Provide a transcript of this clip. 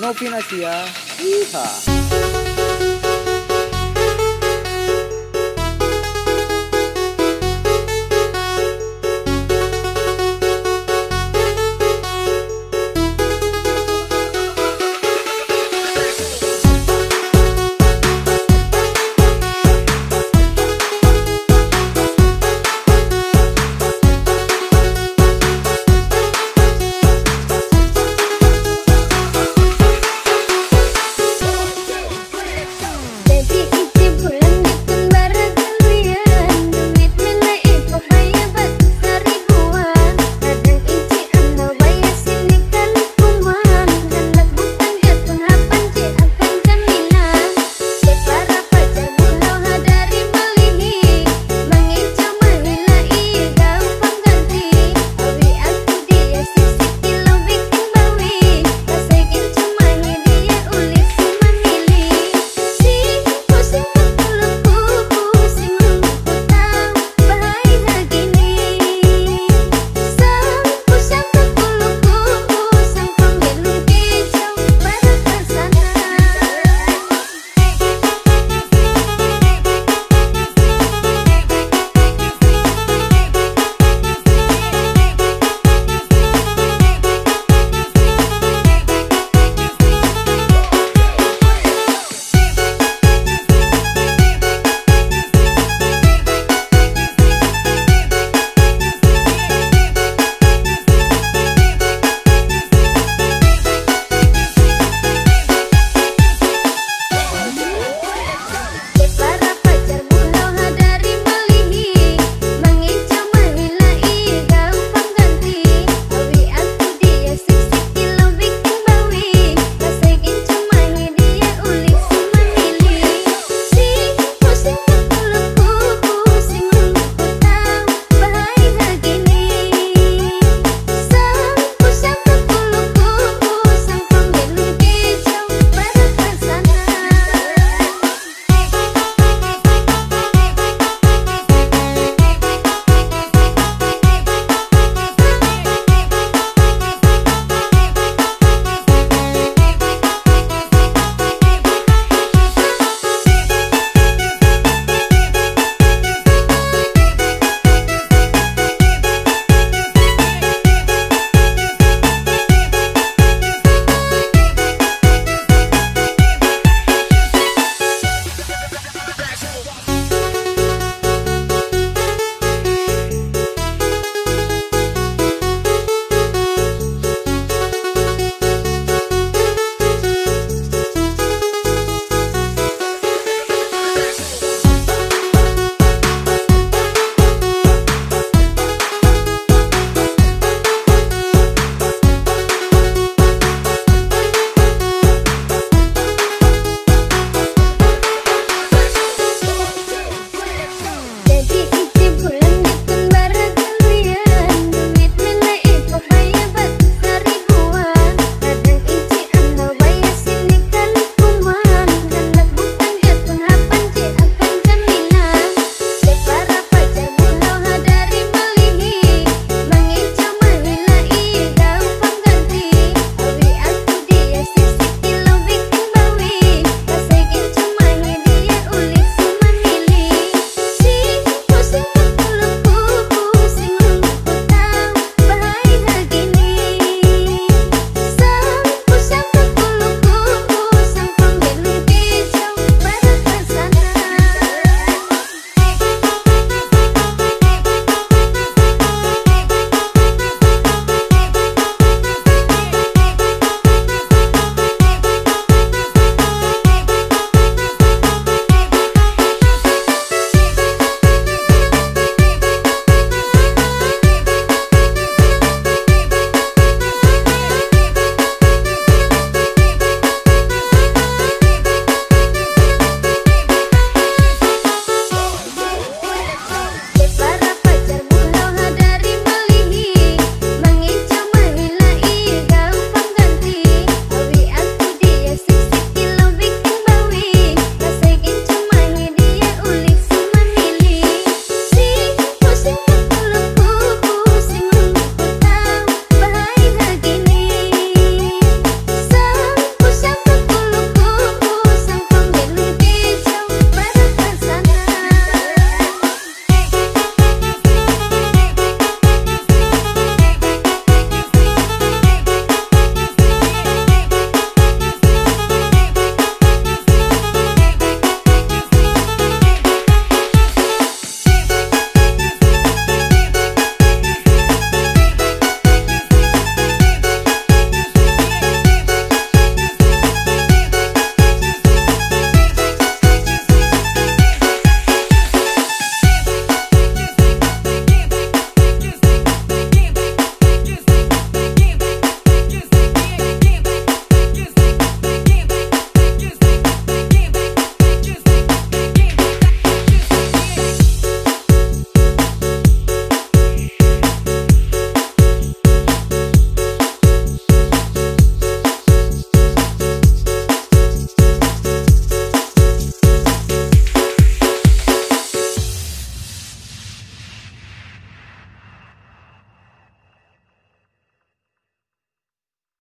Novinasia. Ya. Iha.